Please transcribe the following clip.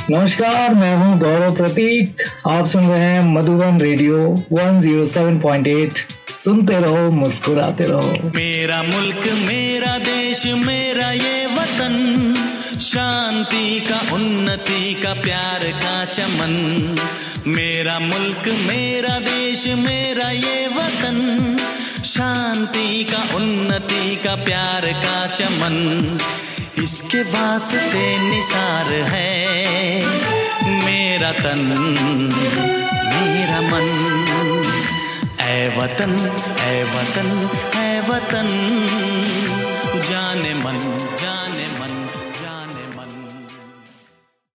नमस्कार, मैं हूँ गौरव प्रतीक। आप सुन रहे हैं मधुबन रेडियो 107.8 सुनते रहो, मुस्कुराते रहो। मेरा मुल्क, मेरा देश, मेरा ये वतन। शांति का, उन्नति का, प्यार का चमन। मेरा मुल्क, मेरा देश, मेरा ये वतन। शांति का, उन्नति का, प्यार का चमन। इसके वास्ते निसार है मेरा मेरा मन। ऐ वतन ऐ वतन ऐ वतन। जाने मन जाने